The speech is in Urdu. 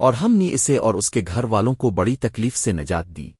اور ہم نے اسے اور اس کے گھر والوں کو بڑی تکلیف سے نجات دی۔